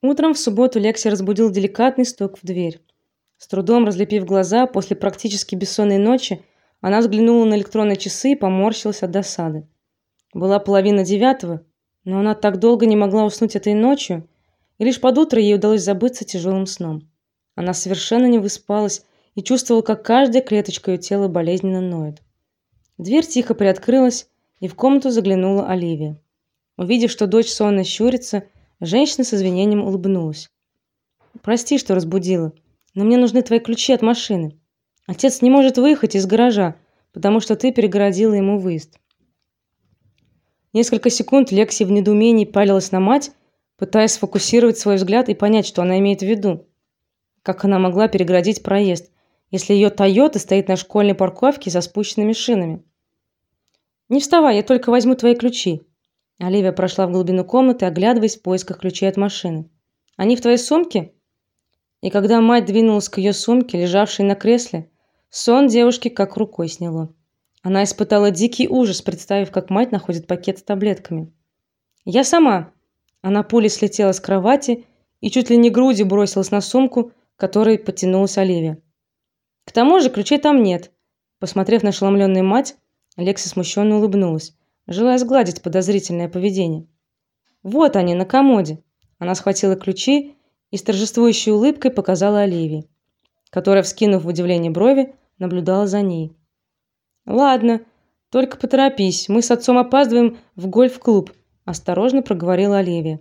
Утром в субботу Лекси разбудил деликатный стук в дверь. С трудом разлепив глаза после практически бессонной ночи, она взглянула на электронные часы и поморщилась от досады. Была половина девятого, но она так долго не могла уснуть этой ночью, и лишь под утро ей удалось забыться тяжелым сном. Она совершенно не выспалась и чувствовала, как каждая клеточка ее тела болезненно ноет. Дверь тихо приоткрылась, и в комнату заглянула Оливия. Увидев, что дочь сонно щурится, женщина с извинением улыбнулась. Прости, что разбудила, но мне нужны твои ключи от машины. Отец не может выехать из гаража, потому что ты перегородила ему выезд. Несколько секунд Лекси в недоумении пялилась на мать, пытаясь сфокусировать свой взгляд и понять, что она имеет в виду. Как она могла перегородить проезд, если ее Toyota стоит на школьной парковке со спущенными шинами? Не вставай, я только возьму твои ключи. Оливия прошла в глубину комнаты, оглядываясь в поисках ключей от машины. Они в твоей сумке? И когда мать двинулась к ее сумке, лежавшей на кресле, сон девушки как рукой сняло. Она испытала дикий ужас, представив, как мать находит пакет с таблетками. Я сама. Она пулей слетела с кровати и чуть ли не грудью бросилась на сумку, которой подтянулась Оливия. К тому же ключей там нет. Посмотрев на ошеломленную мать, Алекса смущенно улыбнулась, желая сгладить подозрительное поведение. Вот они на комоде. Она схватила ключи и с торжествующей улыбкой показала Оливии, которая, вскинув в удивлении брови, наблюдала за ней. Ладно, только поторопись, мы с отцом опаздываем в гольф-клуб, осторожно проговорила Оливия.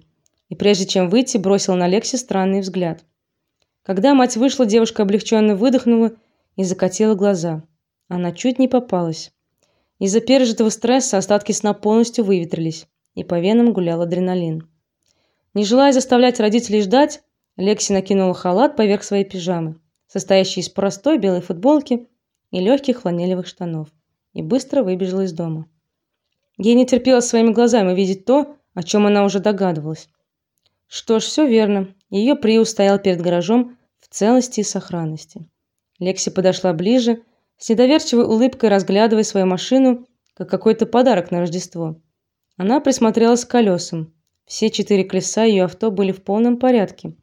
И прежде чем выйти, бросила на Лекси странный взгляд. Когда мать вышла, девушка облегченно выдохнула и закатила глаза. Она чуть не попалась. Из-за пережитого стресса остатки сна полностью выветрились, и по венам гулял адреналин. Не желая заставлять родителей ждать, Лекси накинула халат поверх своей пижамы, состоящей из простой белой футболки и легких фланелевых штанов и быстро выбежала из дома. Ей не терпелось своими глазами увидеть то, о чем она уже догадывалась. Что ж, все верно. Ее Приус стоял перед гаражом в целости и сохранности. Лекси подошла ближе, с недоверчивой улыбкой разглядывая свою машину, как какой-то подарок на Рождество. Она присмотрелась к колесам. Все четыре колеса ее авто были в полном порядке.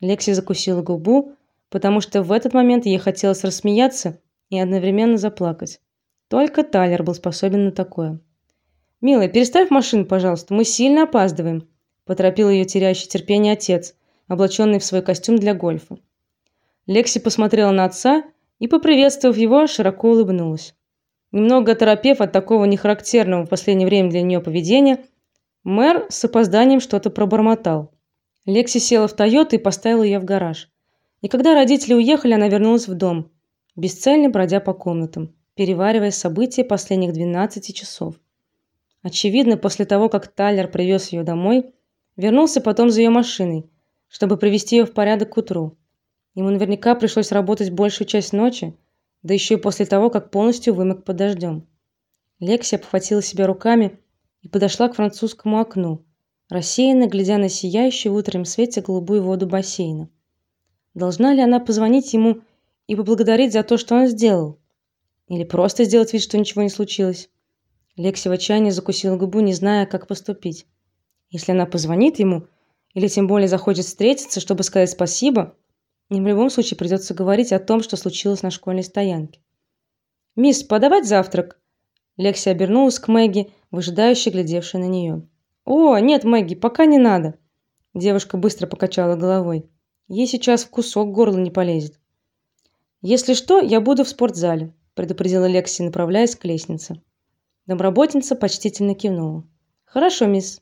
Лекси закусила губу, потому что в этот момент ей хотелось рассмеяться и одновременно заплакать. Только Тайлер был способен на такое. Милая, переставь машину, пожалуйста, мы сильно опаздываем, поторопил ее теряющий терпение отец, облаченный в свой костюм для гольфа. Лекси посмотрела на отца и, поприветствовав его, широко улыбнулась. Немного оторопев от такого нехарактерного в последнее время для нее поведения, мэр с опозданием что-то пробормотал. Лекси села в Тойоту и поставила ее в гараж. И когда родители уехали, она вернулась в дом, бесцельно бродя по комнатам переваривая события последних 12 часов. Очевидно, после того, как Тайлер привез ее домой, вернулся потом за ее машиной, чтобы привести ее в порядок к утру. Ему наверняка пришлось работать большую часть ночи, да еще и после того, как полностью вымок под дождем. Лекси обхватила себя руками и подошла к французскому окну, рассеянно глядя на сияющую в утреннем свете голубую воду бассейна. Должна ли она позвонить ему и поблагодарить за то, что он сделал? Или просто сделать вид, что ничего не случилось. Лекси в отчаянии закусила губу, не зная, как поступить. Если она позвонит ему или тем более захочет встретиться, чтобы сказать спасибо, им в любом случае придется говорить о том, что случилось на школьной стоянке. Мисс, подавать завтрак. Лекси обернулась к Мэгги, выжидающе глядевшей на нее. О, нет, Мэгги, пока не надо. Девушка быстро покачала головой. Ей сейчас в кусок горло не полезет. Если что, я буду в спортзале предупредила Лекси, направляясь к лестнице. Домработница почтительно кивнула. Хорошо, мисс.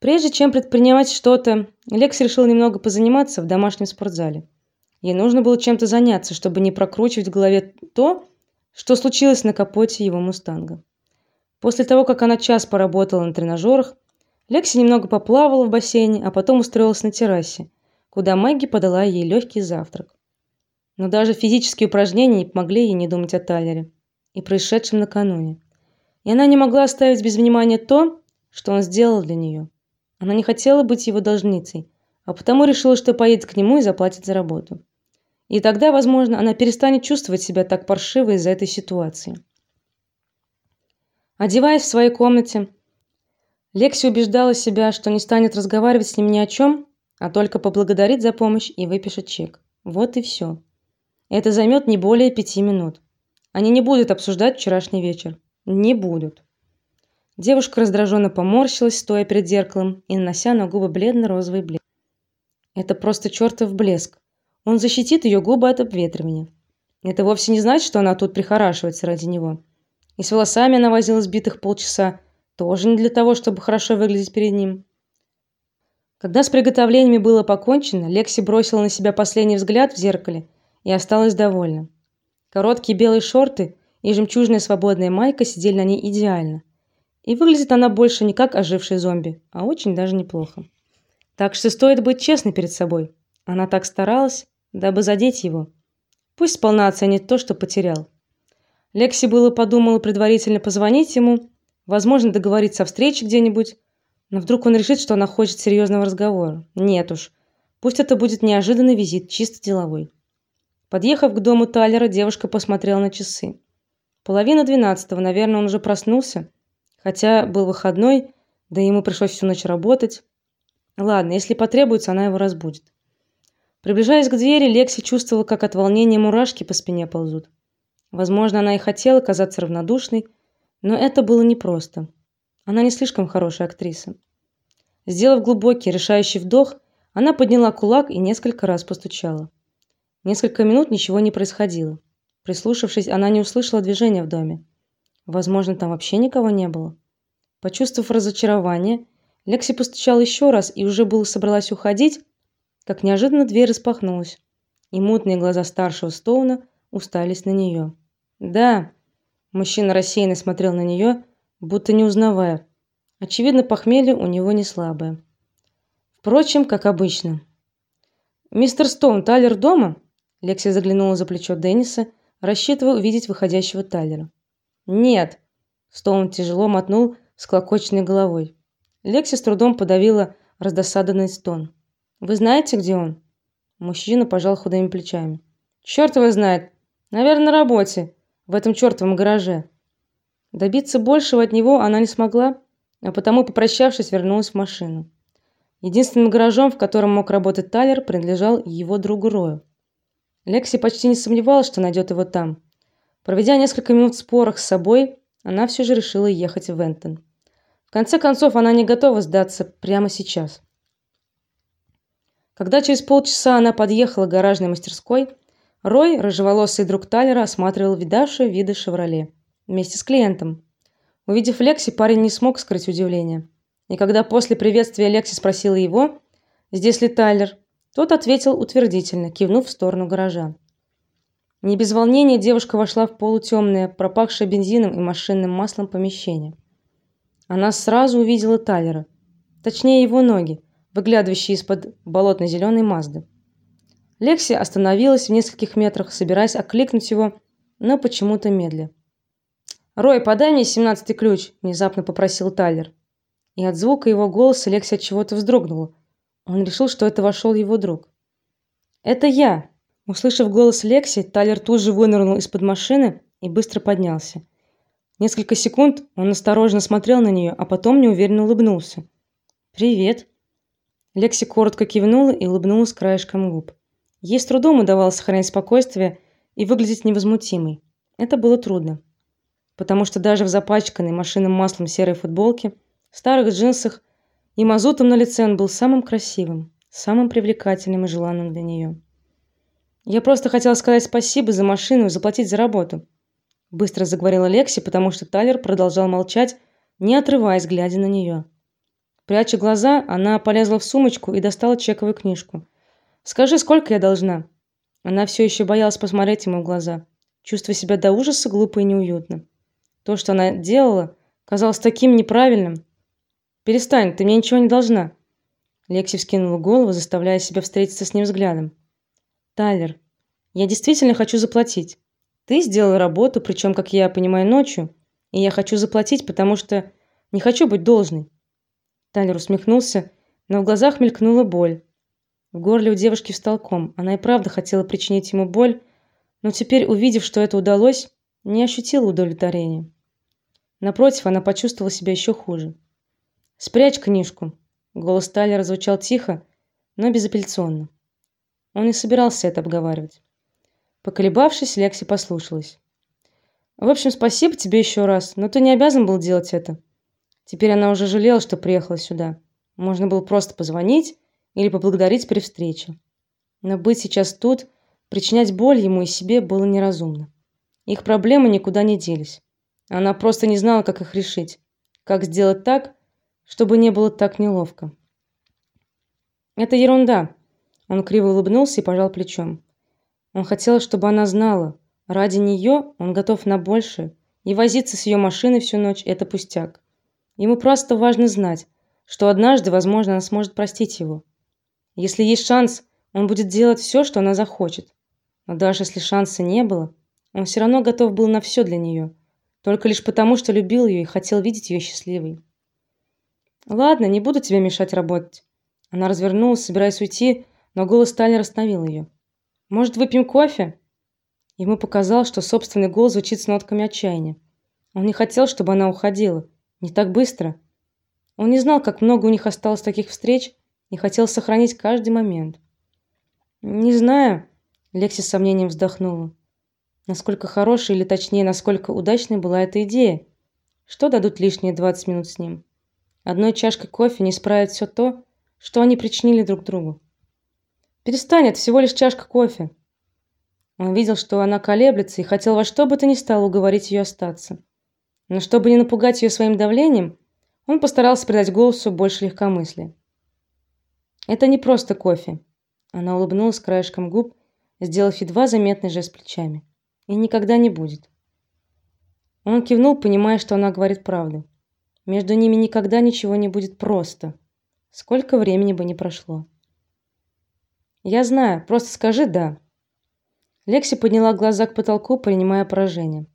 Прежде чем предпринимать что-то, Лекси решила немного позаниматься в домашнем спортзале. Ей нужно было чем-то заняться, чтобы не прокручивать в голове то, что случилось на капоте его мустанга. После того, как она час поработала на тренажерах, Лекси немного поплавала в бассейне, а потом устроилась на террасе, куда Мэгги подала ей легкий завтрак. Но даже физические упражнения не помогли ей не думать о Тайлере и происшедшем накануне. И она не могла оставить без внимания то, что он сделал для нее. Она не хотела быть его должницей, а потому решила, что поедет к нему и заплатит за работу. И тогда, возможно, она перестанет чувствовать себя так паршиво из-за этой ситуации. Одеваясь в своей комнате, Лекси убеждала себя, что не станет разговаривать с ним ни о чем, а только поблагодарит за помощь и выпишет чек. Вот и все. Это займет не более пяти минут. Они не будут обсуждать вчерашний вечер. Не будут. Девушка раздраженно поморщилась, стоя перед зеркалом и нанося на губы бледно-розовый блеск. Это просто чертов блеск. Он защитит ее губы от обветривания. Это вовсе не значит, что она тут прихорашивается ради него. И с волосами она возилась битых полчаса, тоже не для того, чтобы хорошо выглядеть перед ним. Когда с приготовлениями было покончено, Лекси бросила на себя последний взгляд в зеркале и осталась довольна. Короткие белые шорты и жемчужная свободная майка сидели на ней идеально. И выглядит она больше не как оживший зомби, а очень даже неплохо. Так что стоит быть честной перед собой. Она так старалась, дабы задеть его. Пусть сполна оценит то, что потерял. Лекси было подумала предварительно позвонить ему, возможно, договориться о встрече где-нибудь, но вдруг он решит, что она хочет серьезного разговора. Нет уж. Пусть это будет неожиданный визит, чисто деловой. Подъехав к дому Тайлера, девушка посмотрела на часы. Половина двенадцатого, наверное, он уже проснулся, хотя был выходной, да ему пришлось всю ночь работать. Ладно, если потребуется, она его разбудит. Приближаясь к двери, Лекси чувствовала, как от волнения мурашки по спине ползут. Возможно, она и хотела казаться равнодушной, но это было непросто. Она не слишком хорошая актриса. Сделав глубокий, решающий вдох, она подняла кулак и несколько раз постучала. Несколько минут ничего не происходило. Прислушавшись, она не услышала движения в доме. Возможно, там вообще никого не было. Почувствовав разочарование, Лекси постучала еще раз и уже было собралась уходить, как неожиданно дверь распахнулась, и мутные глаза старшего Стоуна уставились на нее. "Да", мужчина рассеянно смотрел на нее, будто не узнавая. Очевидно, похмелье у него не слабое. Впрочем, как обычно. Мистер Стоун, Тайлер дома? Лекси заглянула за плечо Денниса, рассчитывая увидеть выходящего Тайлера. Нет. Стоун тяжело мотнул склокоченной головой. Лекси с трудом подавила раздосадованный стон. Вы знаете, где он? Мужчина пожал худыми плечами. Черт его знает. Наверное, на работе, в этом чертовом гараже. Добиться большего от него она не смогла, а потому, попрощавшись, вернулась в машину. Единственным гаражом, в котором мог работать Тайлер, принадлежал его другу Рою. Лекси почти не сомневалась, что найдет его там. Проведя несколько минут в спорах с собой, она все же решила ехать в Вентон. В конце концов, она не готова сдаться прямо сейчас. Когда через полчаса она подъехала к гаражной мастерской, Рой, рыжеволосый друг Тайлера, осматривал видавшую виды «Шевроле» вместе с клиентом. Увидев Лекси, парень не смог скрыть удивление. И когда после приветствия Лекси спросила его, здесь ли Тайлер, тот ответил утвердительно, кивнув в сторону гаража. Не без волнения девушка вошла в полутемное, пропахшее бензином и машинным маслом помещение. Она сразу увидела Тайлера, точнее его ноги, выглядывающий из-под болотно-зеленой Мазды. Лекси остановилась в нескольких метрах, собираясь окликнуть его, но почему-то медля. "Рой, подай мне семнадцатый ключ", внезапно попросил Тайлер. И от звука его голоса Лекси от чего-то вздрогнула. Он решил, что это вошел его друг. "Это я", услышав голос Лекси, Тайлер тут же вынырнул из-под машины и быстро поднялся. Несколько секунд он осторожно смотрел на нее, а потом неуверенно улыбнулся. "Привет", Лекси коротко кивнула и улыбнулась краешком губ. Ей с трудом удавалось сохранять спокойствие и выглядеть невозмутимой. Это было трудно, потому что даже в запачканной машинным маслом серой футболке, старых джинсах и мазутом на лице он был самым красивым, самым привлекательным и желанным для нее. Я просто хотела сказать спасибо за машину и заплатить за работу, быстро заговорила Лекси, потому что Тайлер продолжал молчать, не отрываясь, глядя на нее. Пряча глаза, она полезла в сумочку и достала чековую книжку. Скажи, сколько я должна? Она все еще боялась посмотреть ему в глаза, чувствуя себя до ужаса глупо и неуютно. То, что она делала, казалось таким неправильным. Перестань, ты мне ничего не должна. Лекси вскинула голову, заставляя себя встретиться с ним взглядом. Тайлер, я действительно хочу заплатить. Ты сделал работу, причем, как я понимаю, ночью, и я хочу заплатить, потому что не хочу быть должной. Тайлер усмехнулся, но в глазах мелькнула боль. В горле у девушки встал ком. Она и правда хотела причинить ему боль, но теперь, увидев, что это удалось, не ощутила удовлетворения. Напротив, она почувствовала себя еще хуже. "Спрячь книжку". Голос Тайлера звучал тихо, но безапелляционно. Он не собирался это обговаривать. Поколебавшись, Лекси послушалась. В общем, спасибо тебе еще раз, но ты не обязан был делать это. Теперь она уже жалела, что приехала сюда. Можно было просто позвонить или поблагодарить при встрече. Но быть сейчас тут, причинять боль ему и себе было неразумно. Их проблемы никуда не делись. Она просто не знала, как их решить, как сделать так, чтобы не было так неловко. Это ерунда. Он криво улыбнулся и пожал плечом. Он хотел, чтобы она знала, ради нее он готов на большее, и возиться с ее машиной всю ночь это пустяк. Ему просто важно знать, что однажды, возможно, она сможет простить его. Если есть шанс, он будет делать все, что она захочет. Но даже если шанса не было, он все равно готов был на все для нее, только лишь потому, что любил ее и хотел видеть ее счастливой. Ладно, не буду тебе мешать работать. Она развернулась, собираясь уйти, но голос Тайлера остановил ее. Может, выпьем кофе? Ему показалось, что собственный голос звучит с нотками отчаяния. Он не хотел, чтобы она уходила, не так быстро. Он не знал, как много у них осталось таких встреч, и хотел сохранить каждый момент. Не знаю, Лекси с сомнением вздохнула. Насколько хорошей или точнее, насколько удачной была эта идея? Что дадут лишние 20 минут с ним? Одной чашкой кофе не исправит все то, что они причинили друг другу. Перестань, это всего лишь чашка кофе. Он видел, что она колеблется и хотел во что бы то ни стало уговорить ее остаться. Но чтобы не напугать ее своим давлением, он постарался придать голосу больше легкомыслия. Это не просто кофе. Она улыбнулась краешком губ, сделав едва заметный жест плечами. И никогда не будет. Он кивнул, понимая, что она говорит правду. Между ними никогда ничего не будет просто. Сколько времени бы ни прошло. Я знаю, просто скажи да. Лекси подняла глаза к потолку, принимая поражение.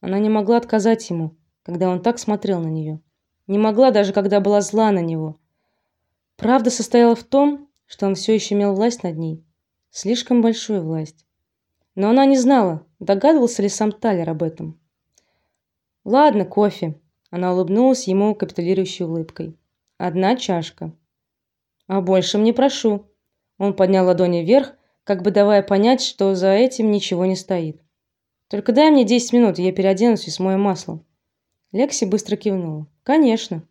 Она не могла отказать ему, когда он так смотрел на нее. Не могла даже, когда была зла на него. Правда состояла в том, что он все еще имел власть над ней, слишком большую власть. Но она не знала, догадывался ли сам Талер об этом. Ладно, кофе. Она улыбнулась ему капитулирующей улыбкой. Одна чашка. А больше мне прошу. Он поднял ладони вверх, как бы давая понять, что за этим ничего не стоит. Только дай мне 10 минут, я переоденусь и смою масло. Лекси быстро кивнула. Конечно.